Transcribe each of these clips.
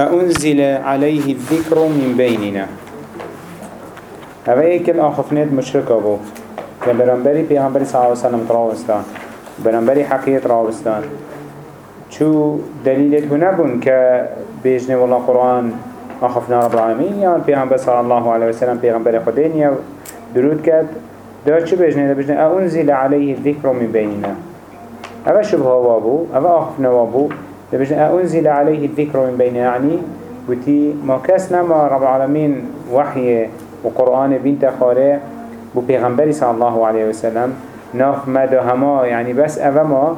أأنزل عليه الذكر من بيننا. هذا ايكل آخفنات مشركة بو كان برنبري پیغمبر صلى الله عليه وسلم تراوستان. برنبري حقية تراوستان. شو دليلت هنا بون كبيجن والله قرآن أخفنا رب العالمين يعني پیغمبر صلى الله عليه وسلم پیغمبر خدين يا درود كد دار شو بيجن بيجن أنزل عليه الذكر من بيننا. هذا شبه وابو هذا أخفنا وابو. بيجن أنزل عليه الذكر من بيننا يعني وتي ما كسنا ما رب العالمين وحي وقرآن بنت خاره بو پیغمبری صلی الله علیه وسلم ناف مدا هما يعني بس اوه ما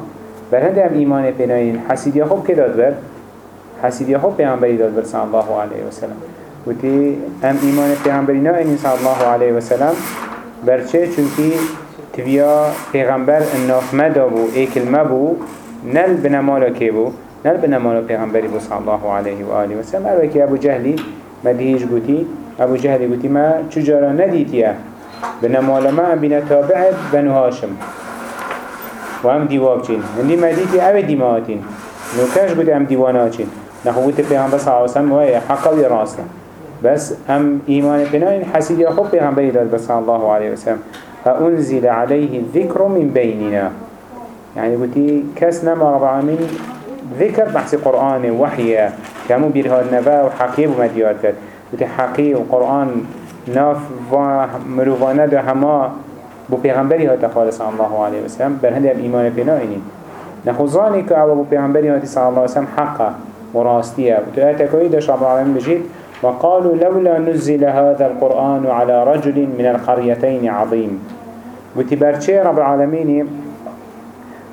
بر هنده هم ایمان پیناین حسیدی خوب که داد بر؟ حسیدی خوب پیغمبری داد بر صلی الله علیه وسلم. و تی هم ایمان پیغمبری ناینین صلی الله علیه وسلم. برچه چونکی تویا پیغمبر ناف مدا بو ایکل مبو نل بنمالا که بو. نل بنمالا پیغمبری بو صلی الله علیه و آله وسلم اروکی ابو جهلی مدهیش گوتی ابو جهلی گوتی ما چجارا ندیتیه؟ بنمال ما بنا تابعت بنو هاشم. وهم ديواب چين هندي مديتي اوه ديماتين نوكاش قد هم ديوانا چين نخو قلت بيغم بس عاوسم وهي حقا وراسنا بس هم إيمان بناين حسيد يخوب بيغم بيداد بس الله عليه وسلم فأنزل عليه الذكر من بيننا يعني قلت كسنا رب العالمين ذكر بحث قرآن وحي كامو بيرهاد نفا وحقيب ومديات كد قلت حقيب وقرآن ناف و مروفانه ده هما بو پیغمبری ها تخال صلی الله علیه وسلم بر هنده ایمان پینا اینی نخوزانی که أو بو پیغمبری ها صلی الله علیه وسلم حقا و راستیه. و تو اتکایی داشت رب وقالوا لولا نزل هذا القرآن على رجل من القريتين عظيم وتبرچه رب العالمين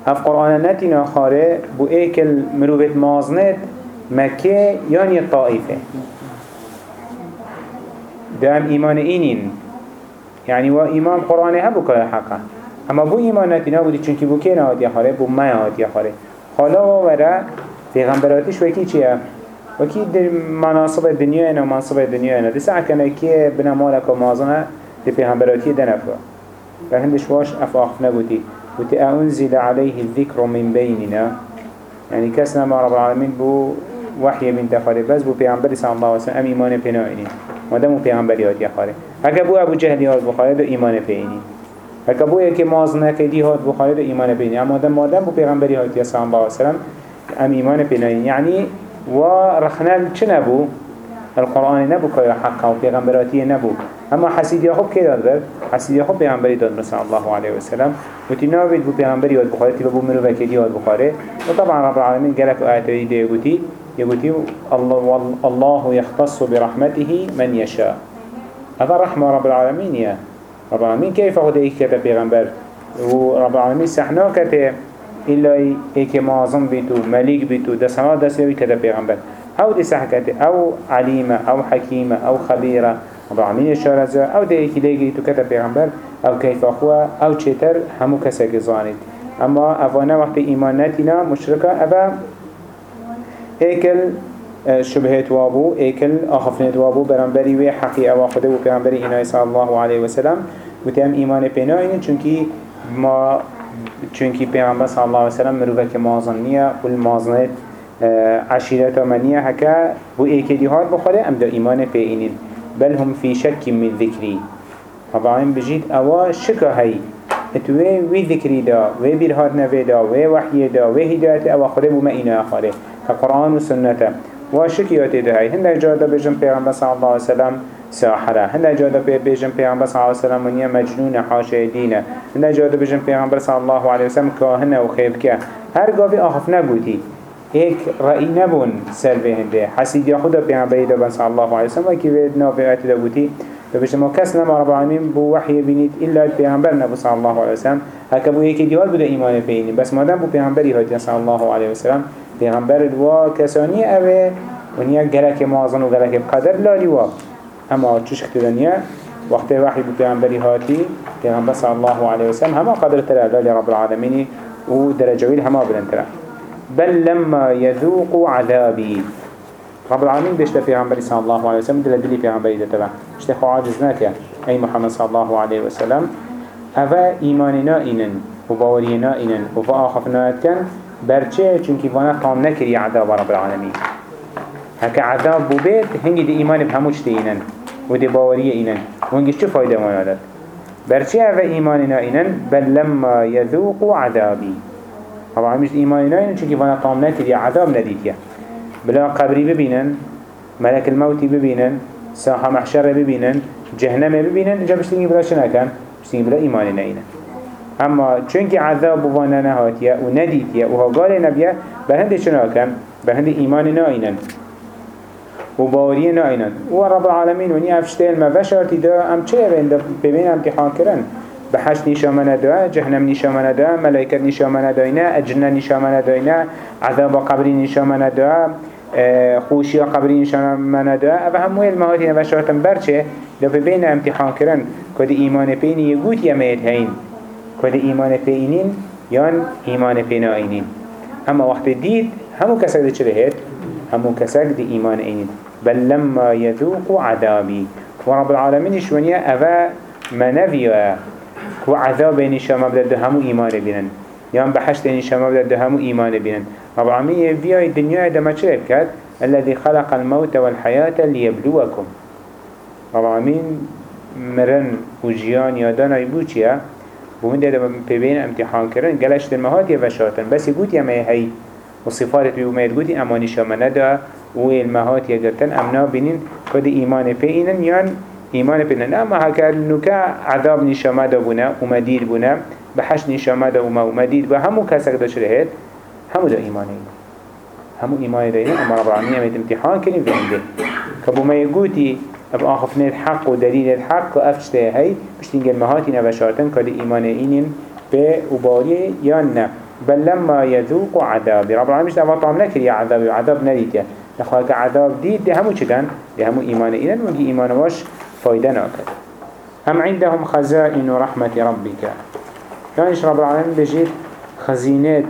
اف قرآن نتینا خاره بو ایکل مروبت مازنت مکه یعنی طائفه. دام ایمان اینین. یعنی و ایمان قرآن ها بو که حقا. اما بو ایمان نتینا بودی چونکی بو که نه آتی خاره؟ بو ما آتی خاره. حالا وره پیغمبراتیش وکی چیه؟ وکی در مناصب دنیا اینا مناصب دنیا اینا. دسه اکنه که بنا مالک و مازنه در پیغمبراتی دنفره بر هندش واش افاخف نبودی. قوتي أنزل عليه الذكر من بيننا. يعني كسنا ما رب العالمين بو وحي من تخاري بس بو پیغمبر صلى الله عليه وسلم إيمان بنائنين مادام و پیغمبری هات یخاره. اگه بو ابو جهلی هات بخاره دو ایمان پینی. اگه بو یکی ماز نکدی هات بخاره دو ایمان پینی. اما مادام مادام بو پیغمبری هات یا صلی الله علیه وسلم ام ایمان پینی یعنی و رخنال چه نبو؟ القرآن نبو که حقا و پیغمبراتی نبو. اما حسید یعقوب کی داد بر؟ حسید یعقوب پیغمبری داد صلی الله سلم و تی نابید بو بخاره تی بو منو وکیدی هات بخاره و طبعا رب العالمین گلک آیاتی دی گوتی يقولي الله, الله يختص برحمته من يشاء هذا رحمة رب العالمين يا رب العالمين كيف أخذ إيك كتب بيغمبر ورب العالمين سحنا كتب إلا إيك معظم بيتو مليك بيتو دسنا دسنا كتب بيغمبر أو دي سحكته أو عليمة أو حكيمة أو خبيرة رب العالمين الشارزة أو دي إيك ليجي كتب بيغمبر أو كيف أخوة أو تشتر همو كسك زانت أما أفانا وقت إيماناتنا مشركة أبا ايكل آه، شبهت وابو ايكل اخفنت وابو برانبري وي حقي أو و برانبري إناي صلى الله عليه وسلم وتهم إيمان بيناين چونكي ما چونكي پیغمبر صلى الله عليه وسلم مروفه که و المازنت آه، عشیرت منیه هکا بو ایکدی هات بخوره ام دا ایمان پیینین بل هم في شك من ذكري. طبعا بجيت اوا شكا هاي اتوه وي ذكري دا وي بيرهاد نوي دا وي وحي دا وي هداية اوا خده بو ما اينا اخاره كقرآن وسنة وشكيات دهي هنده جادة بجن پیغمبر صلى الله عليه وسلم ساحرة هنده جادة بجن پیغمبر صلى الله عليه وسلم ونيا مجنون حاشا دينه هنده جادة بجن پیغمبر صلى الله عليه وسلم كاهنة وخيبكه هر قافي آخف نبوتي هيك رأي نبون سلبه هنده. حسيد يخودا پیغمبر دبن صلى الله عليه وسلم وكي بيد نافعات دبوتي فبش ما كس نما رب العالمين بو وحي بنيت إلا البيغمبر نبو صلى الله عليه وسلم. هكا بو يكي ديوال بدا إيمان بيني بس ما دام بو بيغمبري هاي صلى الله عليه وسلم. پیغمبر دوا کسانی اوه ونیا گلک مازن و گلک قدر لالی وا اما چش دنیا وقت وحی بو پیغمبری هاتی پیغمبر صلی الله علیه وسلم همه قدر تره لالی رب العالمین و درجویل همه بلند تره بل لما يذوق عذابي. رب العالمين بيشتا پیغمبری صلی الله علیه وسلم دل دلی پیغمبری دتبع اشتا خو عاجز ناکه ای محمد صلی الله علیه وسلم اوه ایماننا اینن و باورینا اینن و فا آخفنا کن برچه؟ چونکی وأنا قام نکری عذاب رب العالمين هكا عذاب ببيت هنگي دي إيمان بهموش تينن ودي باورية إينن وهنگيش چو فايدة ما يادت برچه هذا إيماننا إينن بل لما يذوقوا عذابي طبعا مش إيماننا إينن چونكي فانا طامنات دي عذاب نديتيا بلا قبري ببينن ملك الموت ببينن ساحة محشر ببينن جهنم ببينن جا بشتنگي بلا شنا كان بشتنگي بلا إيماننا إينن اما چونكي عذاب وأنا نهاتيا ونديتيا وها قال نبيا بهند شنا كان بهند إيماننا إينن وباوريه ناينن و رب العالمين وني افشتيل ما بشرتي دا ام چه بين امتحان كرن بحش نشامنه دا جهنم نشامنه دا ملائكة نشامنه داينا اجنة نشامنه داينا عذاب قبري نشامنه دا خوشی قبری نشانه دا أو هموی المهاتی نوشتن برچه دا بین امتحان کرن. کد ایمان پینی یگوت یمید هین؟ کد ایمان پینین یان ایمان پینائینین اما وقت دید همو ده چه بهید؟ همو کسک ده ایمان اینین. بل لما يذوق عذابي ورب العالمين شونيا أفا منفيا وعذاب نشام بدأ همو إيمان بينن يان بحشت نشام بدأ همو إيمان بينن رب العالمين في الدنيا دما شرب كات الذي خلق الموت والحياة ليبلوكم رب العالمين مرن وجيان يادانا يبوچيا بومن ده ببين امتحان كرن قلش المهات يفشاتن بس يقول يا ما هي وصفات بيوم يقول اما نشام ندا. و المهات يقرتن امنا بینین کد ایمان پی اینن یان ایمان بینن اما هکر نکا عذاب نشامه دا بونه و مدید بونه بحش نشامه دا و مدید به همو کسک دا شرهد همو دا ایمان این همو ایمان دا اینن اما رب العالمین همیت امتحان کنیم في عنده كبو ما يقولي اب آخفنه الحق و دلیل الحق و افشته هی بشتين المهاتي نبشارتن كده إيمان إينين یا نه. بل لما يذوق عذاب رب العالمين مش دعوة طعم نكر عذاب وعذاب نديت نخواه که عذاب دید ده همو چکن؟ ده همو ایمان اینن ونگی ایمان واش فایده ناکد هم عندهم خزائن رحمة ربك؟ كانش رب العالمين بجيت خزينات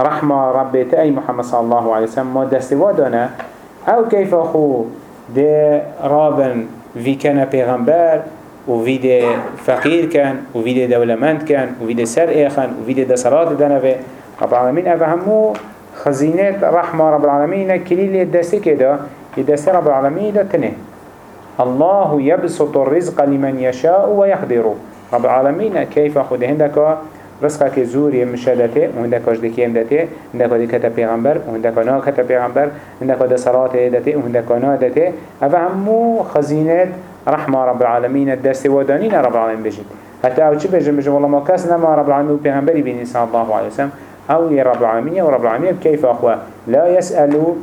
رحمة ربك أي محمد صلى الله عليه وسلم ما دستوادنا أو كيف أخو؟ ده رابن في كان پیغمبر وفي ده فقير كان وفي ده دولمند كان وفي ده سر ايخن وفي ده دسرات دنبه رب العالمين أفهمو خزينات رحمة رب العالمين كليل يدسي كده يدسي رب العالمين ده تنه الله يبسط الرزق لمن يشاء ويقدر. رب العالمين كيف خده هندك؟ رزقك زوري مشادته وهندك اجدكي امدته هندك دي كتا پیغمبر وهندك نا كتا پیغمبر هندك ده صلاة دته وهندك نا دته هذا همو خزينات رحمة رب العالمين الدست ودانين رب العالمين بجد حتى أو چه بجن بجن والله ما كاسنا ما رب العالمين وبيغمبري بين صلى الله عليه وسلم. أو يا رب العالمين ورب العالمين كيف أخوة؟ لا يسألوا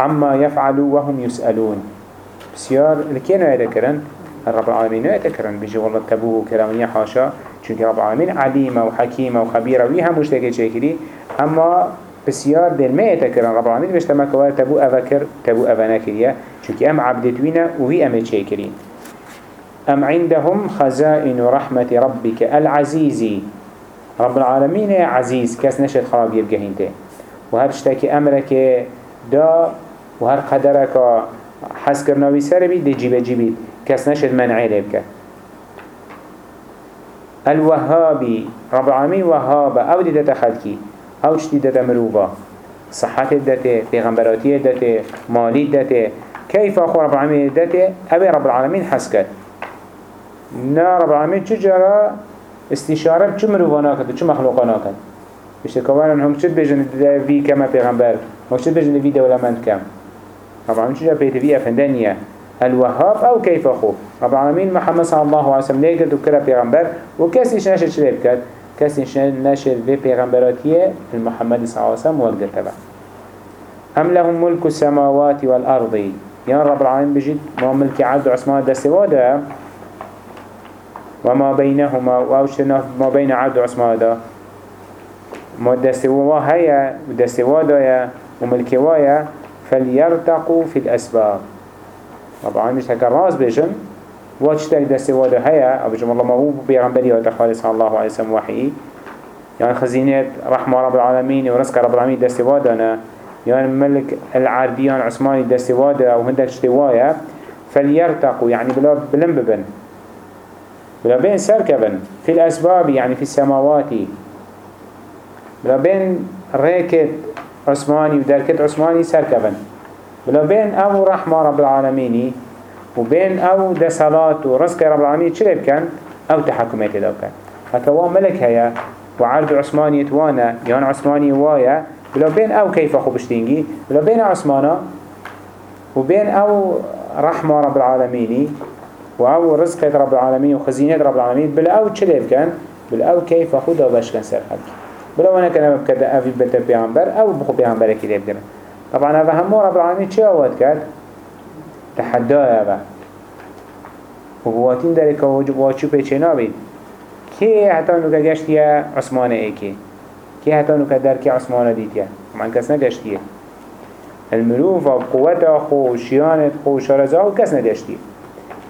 عما يفعلوا وهم يسألون بسيار لكينا يذكرن رب العالمين يذكرن بيجي والله تبوه كرامية حاشا چونك رب العالمين عليمة وحكيمة وخبيرة ويها مشتكي شاكري أما بسيار دل ما يتكرن رب العالمين باش تما كوار تبو أفكر تبو أفناكريا چونك أم عبدتوين وهي أم شاكرين أم عندهم خزائن رحمة ربك العزيزي رب العالمين يا عزيز كاس نشد خراب يبقى هنته. وهر أمرك دا وهر قدرك حس كرناوي سربي دي جيبه جيبه كاس نشد منعي لبك الوهابي رب العالمين وهابة أو دي داتا خلقي أو شتي داتا مروفا صحة داتا پیغمبراتي داتا مالي داتا كيف أخو رب العالمين داتا أبي رب العالمين حسكت نا رب العالمين چجرا استشاره چه مروفانا کرد چه مخلوقانا کرد بشت کوارن هم چه بجن وی کما پیغمبر هم چه بجن وی دولمند کم. رب العالمين چجا بيت في أفندانية الوهاب أو كيف أخو رب العالمين محمد صلى الله عليه وسلم ليقل وكرا پیغمبر. وكسيش نشر شريب كد كسيش نشر في پیغمبراتية المحمد صلى الله عليه وسلم وقل تبع أم لهم ملك السماوات والأرض. يا رب العالمين بجد ما ملك عبد عثمان دستواده وما بينهما وأوشنا ما بين عبد وعثمان دا. ما دستوا هيا ودستوا دايا وملكوايا فليرتقوا في الأسباب. طبعا مش هكا راس بيجن واشتاك دستوا دا هيا أو بجم الله ما هو بيغنبري وتخالي صلى الله عليه وسلم وحي يعني خزينة رحمة رب العالمين ورزق رب العالمين دستوا دانا يعني ملك العربيان عثماني دستوا دا وهندك اشتوايا فليرتقوا يعني بلا بلن ببن. بلا بين سركبن في الأسباب يعني في السماوات بلا بين ريكت عثماني ودركت عثماني سركبن. بلا بين أو رحمة رب العالمين وبين أو دسالات ورزق رب العالمين چلي بكن أو تحكمات دا بكن هكا ملك هيا وعرض عثماني توانا يان عثماني وايا بلا بين أو كيف خوبشتينجي بلا بين عثمانا وبين أو رحمة رب العالمين وأو رزق رب العالمين وخزينة رب العالمين بلا أو تشليف كان بلا أو كيف خدا باش كان سر حد بلا وأنا كان بكذا أفي بتا بيعنبر أو بخو بيعنبر كده بدنا طبعا هذا همو رب العالمين چه أود كاد تحدى هذا وقواتين دارك وجب واتشو بيچه نابين كي حتى نوكا گشتيا عثمان ايكي كي حتى نوكا دركي عثمان ديتيا طبعا كس نگشتيه المروف وقوته خو شيانت خو شرزاه كس نگشتيه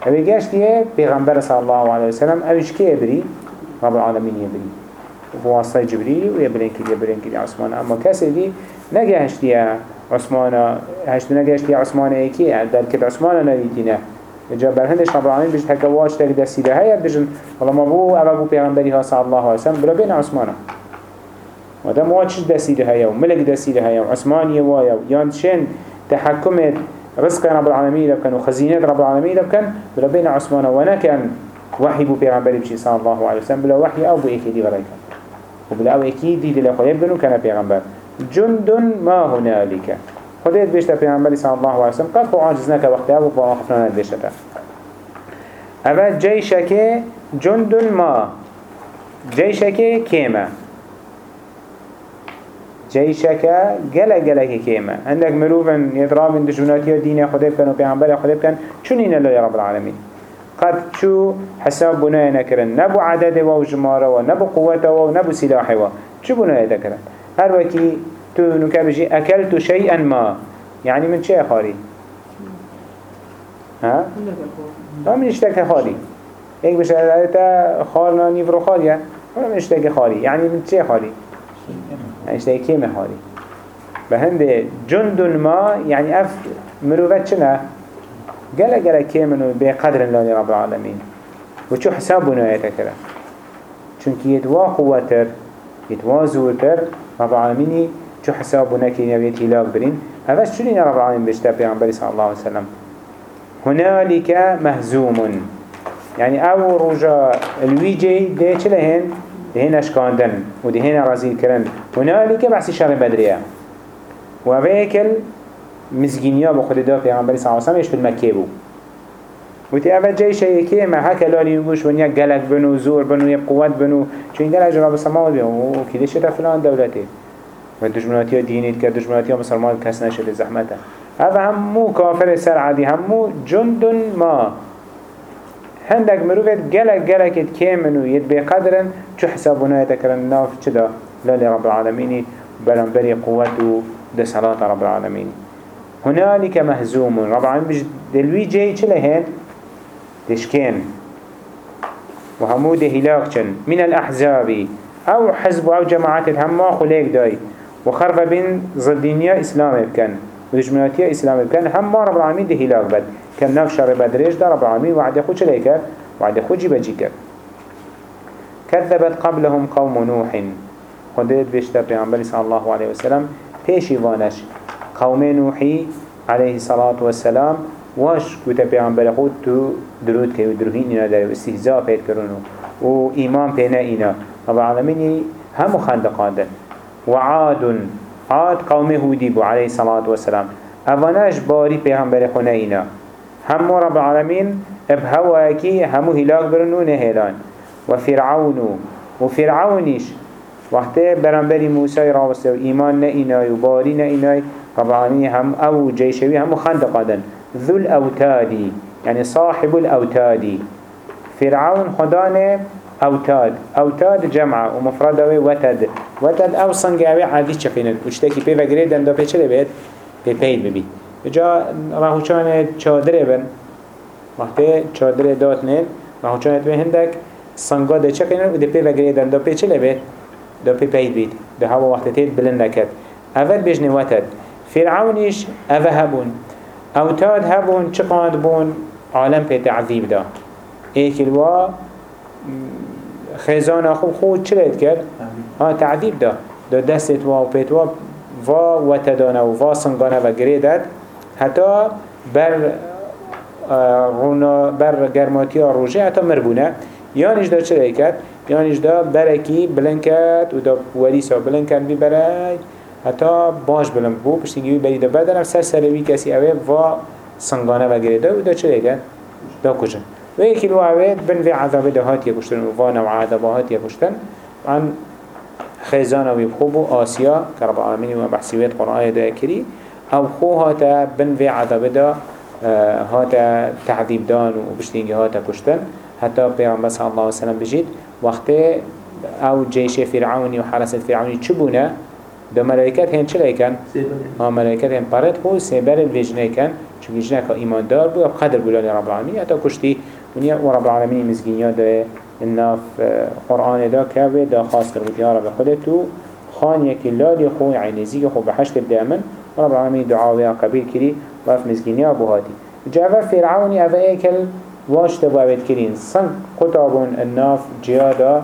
اوه گشتیه پیغمبر صلی الله علیه وسلم اوش که یبری رب العالمین یبری بواسطه جبریل و یبرین کلی یبرین کلی عثمان اما کسی دی نگهشتیه عثمان هشت نگهشتیه عثمان ایکی در کت عثمان نویتینه جا برهندش رب العالمین بجد هکا واج تک دستیده هیا بجن والله ما بو اوه بو پیغمبری ها صلی الله علیه وسلم. بلا بین عثمانه ودم واج دستیده هیا و ملک دستیده هیا و عثمانی وایا یان شن تحکمت رزق رب العالمين لبكن وخزينة رب العالمين لبكن بلا بين عثمان ونكن وحي بو پیغمبر بشي صلى الله عليه وسلم. بلا وحي أو بو اكيدي ورايك وبلا أو اكيدي دي لخواه يبنو كان پیغمبر. جند ما هنالك خديت بيشتا پیغمبر صلى الله عليه وسلم قد خو عاجزناك وقتها وقت وقفنا بيشتا اول جيشك جند ما. جيشك كيما جيشك جلا جلا كيما عندك مروفن يضربن دشمناتي دين خدا كانوا بيعمل خدا كان شو نين الله يا رب العالمين قد شو حساب بناء نكرن نبو عدد و جمارة و نبو قوة و نبو سلاح و. شو بناء نكرن هر وكي تو نكابجي أكلت شيئا ما. يعني من شيء خاري ها؟ ما من اشتكى خاري هيك بش خارنا نيفرو خاريا ولا من اشتكى خاري يعني من شيء خاري اشتاي كيما هاري بهند جند ما يعني اف مروفت شنا قال قال كيما بقدر الله رب العالمين. وشو حسابنا يتكرا چونك يتوا قوتر يتوا زورتر رب العالمين شو حسابنا كي نبيت هلاك برين. هذا شو لنا رب العالمين؟ بيشتا بيعنبري صلى الله عليه وسلم. هنالك مهزوم. يعني آو رجاء الويجي ده چلهن دهين اشكاندن ودهين رزيل كرن هنالك بحث شر بدريا مزجينيا بخد دا پیغمبر صلى الله عليه وسلم إيش في المكة بو وتي اول جاي شيء كي ما هكا لالي يقولش ونيا قلق بنو زور بنو يب قوات بنو. شو ينقل اجرا بسماوات بيهم وكده شتا فلان دولتي ودجمناتيا دينيت كدجمناتيا مسلمان كسنا شد زحمته. هذا هم مو كافر سر هم مو جند ما. هندك مروفت جلك جلك كامنو يد بقدرن شو حسابنا يتكرن ناف كذا لا لرب العالمين بلنبري قوته ده صلاة رب العالمين هنالك مهزوم. رب العالمين بج دلوي جاي چلهن تشكين وهمود هلاكشن من الأحزاب. أو حزب أو جماعات الهما خليك داي. وخرب بين ضدينيا إسلام بكن. ودجمناتيا إسلام بكن. هم رب العالمين ده هلاك بد. كان ناف شر بدريش ده رب العالمين. وعد يخوش ليكر وعد يخوش بجيكر كذبت قبلهم قوم نوح. خديت بيشتا پیغمبر صلى الله عليه وسلم. پیشی وانش قوم نوحي عليه الصلاة والسلام واش كتا پیغمبر خود تو درود که و دروهین اینا داره و استهزاء پید کرنو و ایمان رب العالمين هم خندقان ده وعاد عاد قوم هودي بو عليه الصلاة والسلام. اواناش باري پیغمبر خونه اینا. هم رب العالمين ابهواكي همو هلاك برنو نهلان وفرعون وفرعونيش وقت برنبري موسى راوسته وإيمان نئناي وباري نئناي رب هم أو جيشوي هم خندقادا ذو الأوتاد يعني صاحب الأوتاد. فرعون خدانه أوتاد. أوتاد جمعة ومفردة وتد. وتد أو صنقاوي عادي چخينن وشتاكي بي وقريدن دا بيچه بيت بي بيد ببي جا راهوچان چادره بن. وقتی چادره دات نید راهوچان به هندک سنگا ده چه کنن و ده پی دا پی چه لبه؟ دا پی پید بید. ده هوا وقتی تید بلند نکد. اول بجنه وتد. فرعونیش اوه هبون اوتاد هبون چه قاند بون عالم پی تعذیب دا ایکلوا خزانه خوب خود چه لید کرد؟ ها تعذیب دا دا دستت و پیتوا و وتدانا و و سنگانا و گریدت حتی بر رونا بر گرماتی روژه حتی مربونه یانش دا چه کرد؟ یانش دا برکی بلند کرد و دا ولیسا بلند کرد بی برای حتی باش بلند بو پشتینگی بری دا بدنم سر سروی کسی اوه و سنگانه و گریده و دا چه کرد؟ دا کجا؟ و یکی لو اوه بن وی عذاب دا هات یکشتن و و نوع عذاب هات یکشتن عن خیزان و بخوب و آسیا که رب العالمین و بحثیویت قرآن دا کری أو خو هاتا بن وی عذاب دا هاتا تعذيب دان و بشتینگی هاتا کشتن. حتی پیغمبر صلی الله علیه وسلم بجید وقت آو جيش فرعوني وحرس الفرعوني چبونه دو ملائكات هن چه ليكن؟ ها ملائكات هن پرد خو سيبر الوجنه كن چون وجنه که ایمان دار بو قدر بلال رب العالمين حتى كشتي ونيا ورب العالمين مزگینیا ده الناف قرآن دا كاوه دا خاص کرد. يا رب خودتو خان يكي لالي خو يعني زيگ خو بحشت بدامن ورب العالمين دعاوه قبيل كري وف مزگینیا بو هاتي جاوه فرعوني اوه ايكل واش تبو اوید کرین. سنگ قطابون الناف جیادا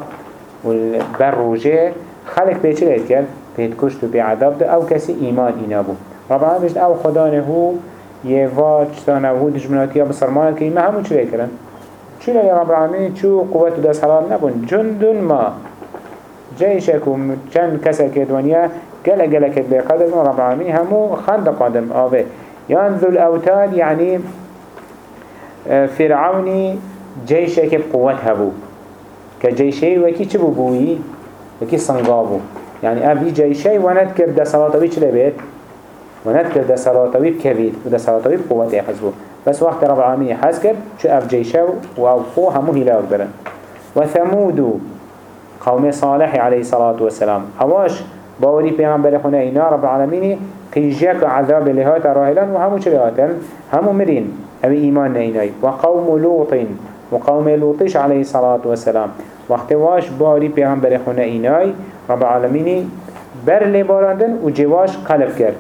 والبروجه خلق پیچه لید کرد؟ پید کشت و پی عذاب ده. أو کسی ایمان اینا بو رب العالمین أو خدا نهو یه واج تانه هو دجمناتی ها بسرمان کریم همون چه کرن. چی لگه رب العالمین چو قوت و دست حلال نبون جندون ما. جيشك وكان كسر كدوانيا قال قال كد بقدر رب العالمين همو خند قدم آوه يعني ذو الأوتاد يعني فرعوني جيشك بقوة هبو كجيشي وكي چبو بوي وكي صنقابو يعني أبي جيشي ونذكر دا صلاتوي چلي بيت ونذكر دا صلاتوي بكبير ودا صلاتوي بقوة يحزبو بس وقت رب العالمين حسكر شو أف جيشو خو همو هلاك برن. وثمود قوم صالح عليه الصلاة والسلام هواش باوري پیغمبر خونه اینا رب العالمين قيجيك عذاب لهات راهلان وهمو چلهاتن همو مرين أو ایمان نینای و قوم لوط و قوم لوطش علیه الصلاة والسلام وقت واش باری پیغمبر خونه اینای رب العالمینی بر لباراندن و جواش قلب کرد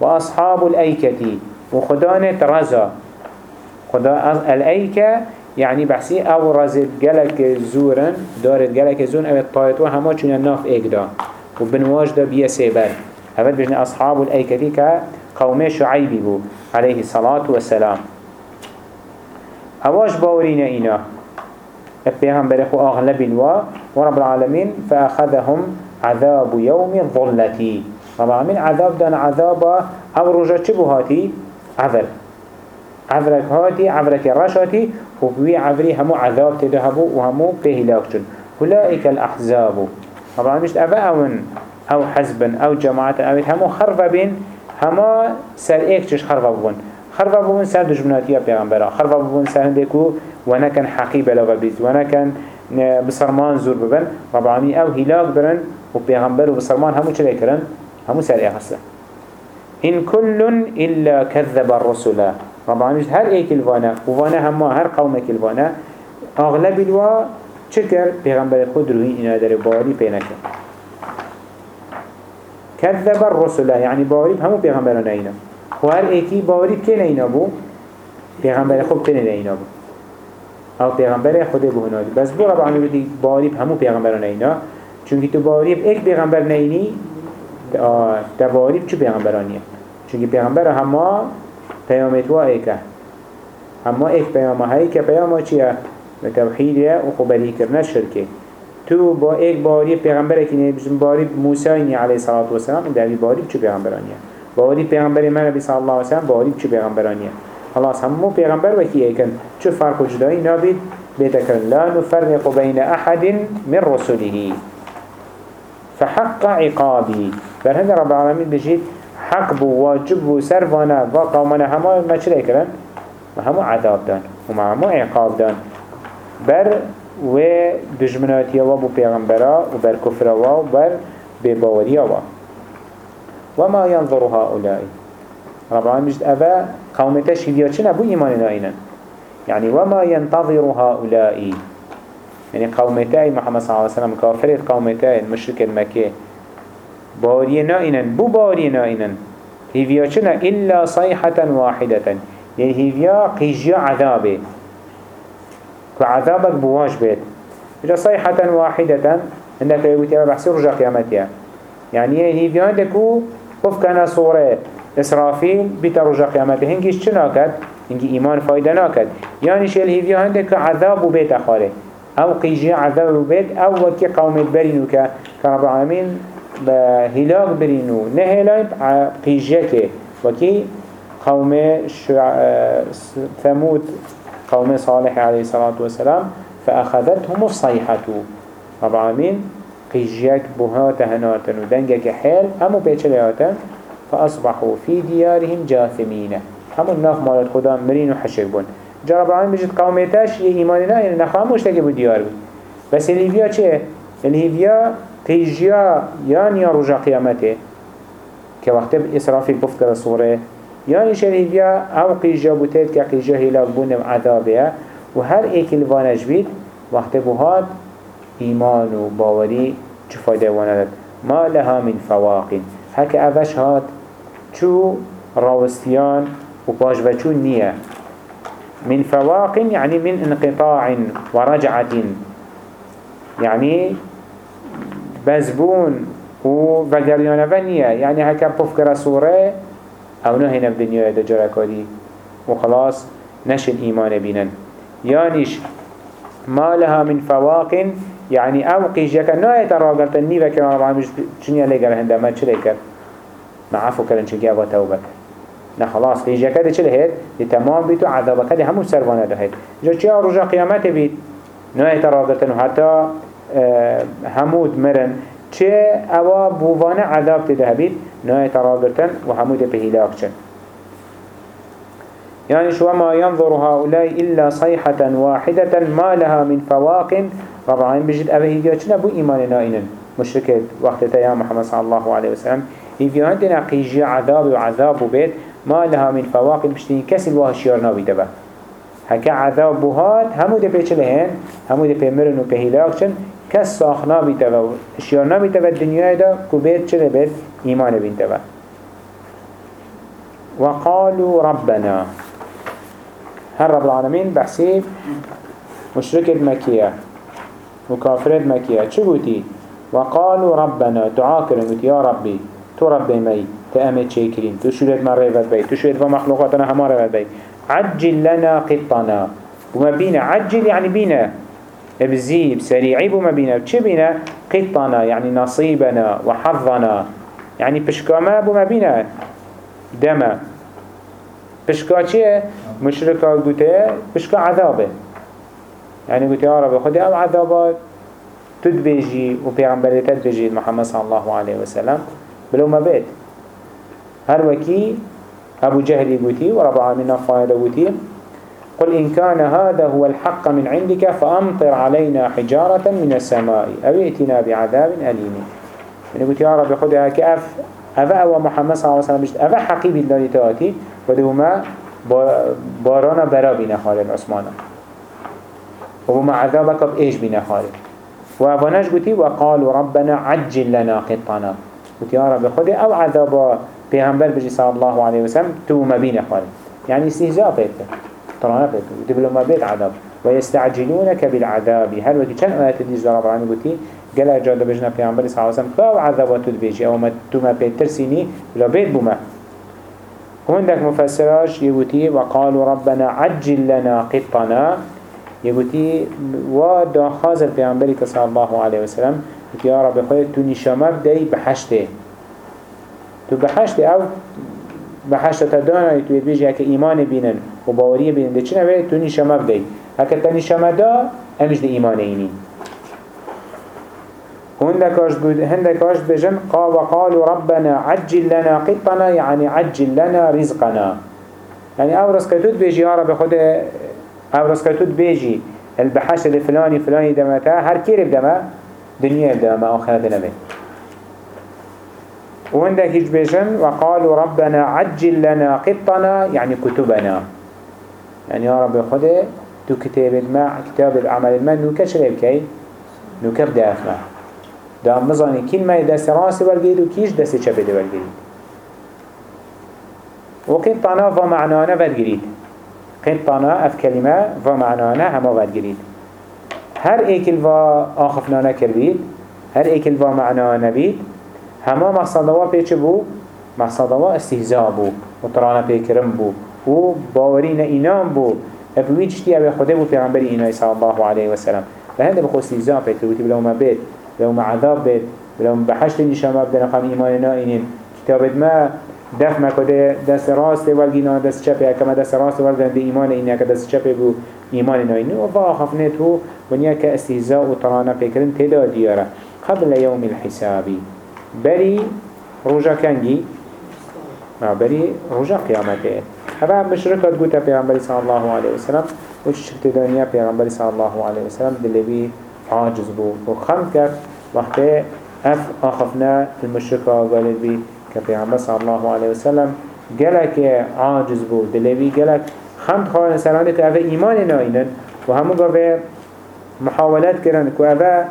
و اصحاب الایکتی و خدانت رزا خدا الایکه يعني بحثي أو رزد جلك زورن دارت جلك زورن أو الطايت وهما چون الناف ايقدا وبنواج دا بيا سيبر هفت بجن أصحاب الأيكتي كقوم شعيبي بو عليه الصلاة والسلام هواش باورين إنا البيغمبر خو أغلب الوا ورب العالمين فأخذهم عذاب يوم الظلة. رب العالمين عذاب دان عذاب أو رجا چبو هاتي عذر. عذرك هاتي عذرك رشاتي وبوي عذري همو عذاب تدهبو وهمو بهلاكتن أولئك الأحزاب. رب العالمين أبا أو حزبا أو جماعة أو همو خرفة بين هما سر ايك چش خرفة بون خرفا بون سر دجمناتيا پیغمبرا خرفا بون سر هندكو ونكن حقي بلا بيت ونكن بسرمان زور ببن. رب أو هلاك برن و پیغمبر و بسرمان همو چلي کرن همو سر اخسته إن كل إلا كذب الرسل. رب العالمين هر ايك الوانا ووانا هما هر قوم الوانا أغلب الوا چكر پیغمبر خود روی اینا در باری پینکن كذب الرسل يعني باري همو پیغمبران اینا. و هر ایکی باوری که نینا بو؟ پیغمبر خوب که نینا بو. أو پیغمبر خود بو هنادی بس بو رب العالمین بودی باوری همو پیغمبر نینا چونکه تو باوری ایک پیغمبر نینی تا باوری چو پیغمبرانیه؟ چونکه پیغمبر همه پیامت و ایکه همه ایک پیامه هایی که پیامه چیه؟ توحیده و خبری کرنه شرکه. تو با ایک باوری پیغمبر که نیبجن باوری موسی علیه الصلاة والسلام در باوری چو پیغمبرانیه؟ باوری پیغمبر من نبی صلی الله علیه وسلم باوری چه پیغمبرانیه؟ خلاص همو پیغمبر وکی ایکن. چه فرق و جدایی نابید؟ بيتكن لا نفرق بين أحد من رسله فحق عقابي. برهند رب العالمين بجيت حق بو واجب بو سرفانا وقومنا هما ما چلي كرن همو عذاب دان وما همو عقاب دان. بر و دجمناتي وابو پیغمبرا و بر كفر و بر بباوري و وما ينظر هؤلاء. رب العالمين بجد أفا قومتش هديا چنا بو إيمان نائنا يعني وما ينتظر هؤلاء. يعني قومتاي محمد صلى الله عليه وسلم كافرت قومتاي المشرك المكي باري نائنا بو باري نائنا هديا چنا إلا صيحة واحدة يعني هديا قيجيا عذابه. وعذابك بواج بيت إذا صيحة واحدة عندك يقول بحثي رجع قيامتها يعني هي هيفيان دكو بف كان صورة إسرافيل بيت رجع قيامته هنجيش چه ناكد؟ هنجي إيمان فايدة ناكد يعني شيء الهيفيا عندك عذاب وبيت أخاره أو قيجي عذاب وبيت أو وكي قوم برينو كرب العالمين بهلاك برينو. نهلاك قيجيك وكي قوم ثمود قوم صالح عليه الصلاة والسلام فأخذتهم الصيحة. رب العالمين قيجيك بهات هناتن ودنجك حيل همو بيچلياتن فأصبحوا في ديارهم جاثمين. همو الناف مالت خدا مرين وحشك بون. جرب العالمين بجد قوميتاش يه إيماننا يعني نخوا مش تجي بديار بي بس الهيفيا چه؟ الهيفيا قيجيا يعني يا رجا قيامته كوقت إسرافيل بفتر صوره يعني شريفيا أو قيجا بوتيت كقيجا هلاك بون عذابها وهر ايك الوانج بيت وقت بهاد إيمان وباوري چفايده واندد ما لها من فواق هكا أفش هات چو راوستيان وباش بچو نية من فواق يعني من انقطاع ورجعة يعني بزبون و و نیه يعني هكا بفكر سوره أو نه هنا بدنيا دا جركاري وخلاص نش الإيمان بينن يانيش ما لها من فواق يعني أو قيجيك نا يتراغلت النيفة كما ربعا مش چنيا لقر هنده ما چلي كر ما عفو كرن چنكي ابا توبك نه خلاص قيجيك ده چلي هيد لتمام بيتو عذابك ده همو سروانه ده هيد جا چيا رجا قيامت بيت نا يتراغلتن حتى آه همود مرن. چه اوا بووان عذاب تده بید نای تراغرتن و همود بهیلاک چن يعني شو ما ينظر هؤلاء إلا صيحة واحدة ما لها من فواق. طبعا بجد أبا هيديا چنا بو إيمان نائنن مشركة وقت يا محمد صلى الله عليه وسلم. هيديا عندنا قيجي عذاب وعذاب بيت ما لها من فواق بشتين كسل وهشيار نابي دبا هكا عذاب بهات همو دي بيچ لهن همو دي بيمرن و بهلاك چن کس ساخنا بیتا و اشیارنا بیتا و دنیای دا بید چه بید ایمان بینتا و وقالوا ربنا. هر رب العالمين بحسي مشركة مكية وكافرة مكية چه قوتي وقالوا ربنا دعاكرن قوتي يا ربي تو ربي مي تأمت شاكرين تو شويت من ريفت بي تو شويت ومخلوقاتنا هما ريفت بي. عجل لنا قطنا. وما بينا عجل يعني بينا. بزيب سريعي بما بينا. چه بينا؟ قطنا يعني نصيبنا وحظنا. يعني بشكاما بما بينا؟ دما. بشكا چه مشركا قوته بشكا عذابه. يعني قلت يا رب خدي أو عذابات تدبيجي و پیغمبر تدبيجي محمد صلى الله عليه وسلم. بلو ما بيت. هر وكي أبو جهل قوتي ورب العالمين فايدة قوتي قل إن كان هذا هو الحق من عندك فأمطر علينا حجارة من السماء أو ائتنا بعذاب أليم. يعني قلت يا رب خذها كأف أفا أو محمد صلى الله عليه وسلم أفا حقيب الله تأتي. ودهما بارانا برا بنا خالد عثمانا. وما عذابك بإيش بنا خالد وأفناش قلت وقالوا ربنا عجل لنا قطنا. قلت يا رب أو عذاب بيغمبر بجي صلى الله عليه وسلم تو بينا خالد يعني استهزاء بيته طرانه بيكو تبلو ما بيت عذاب. ويستعجلونك بالعذاب. هل وكي كان آيات دي زراب عنه قلتي قال أجاد بجنا في عمبالي صلى الله عليه وسلم فاو عذابات تدبيجي أو ما تما بيت ترسيني لا بيت بما مفسراش يقولي وقالوا ربنا عجل لنا قطنا. يقولي ودا خازر في صلى الله عليه وسلم يا رب خويا تو نشامر دي بحشته تو بحشته أو بحشت تدانا تو بيجي هكا إيمان بينن وباوريه بينن ده چنه بيه تو نشامه بدي هكا تنشامه دا امش ده إيمان اينين هندكاش هندكاش بجن قال وقالوا ربنا عجل لنا قطنا يعني عجل لنا رزقنا. يعني أو رزقتوت بيجي يا رب خود أو رزقتوت بيجي البحث الفلاني فلاني دمتا هر كير بدما دنيا بدما آخرت نبي وعندك هيج بيجن وقالوا ربنا عجل لنا قطنا يعني كتبنا. يعني يا رب خده تو كتاب الماء كتاب الأعمال الماء نوكش كي نوكب دافما دام مزاني كل ما دست راسي والجيد وكيش دست شبه دي والجيد وقطنا فمعنانا والجيد قطنا اف كلمة فمعنانا هما والجيد هر ايكل فا آخفنا نكر بيد هر ايكل فا معنانا بيد هما مقصد دوا بيچ بو مقصد و استهزاء بو و طرانه پیکرم بو و باورین اینام بو افوی چتی أو خوده بو پیغمبری اینای صلی الله علیه و سلم و هنده بخو استهزاء پیکر بوتی بلو ما بید بلو ما عذاب بید بلو ما بحشت نشامه بدن خم ایمان نائنین كتابت ما دف ما كده دست راست والجينا دست شبه كما دست راست والجنا دي إيمان إنك دست شبه بو إيمان ناين وضع خفنته ونيا كاستهزاء وطرانا فكرن تدا ديارة قبل يوم الحساب بري رجا كانجي ما بري رجا قيامته هذا مشركات قلت پیغمبر صلى الله عليه وسلم وش شفت دنيا پیغمبر صلى الله عليه وسلم دلبي عاجز بو وخمت كر وقت اف اخفنا المشركة قالت بي كبيعمل صلى الله عليه وسلم جلك عاجز بو دلوي جلك خمد خواهن سرانه که اوه ایمان ناینن و همون گاوه محاولت کرن که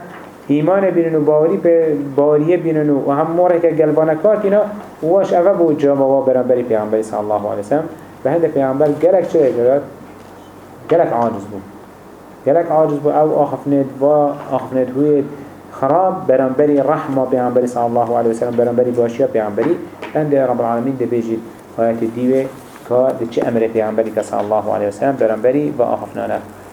ایمان بینن و باوری به باوریه بینن و هم موره که گلبانه کاتینا واش اوه بو جامعه و برن بری پیغمبر صلی الله علیه وسلم. به هنده پیغمبر گلک چه اجرات؟ گلک عاجز بو گلک عاجز بو أو آخفنید و آخفنید هوید خراب برانبري رحمة بيعنبري صلى الله عليه وسلم برانبري باشيا بيعنبري عند رب العالمين دي بيجي آيات الديوة كا دي چه أمره بيعنبري صلى الله عليه وسلم برانبري وآخفنا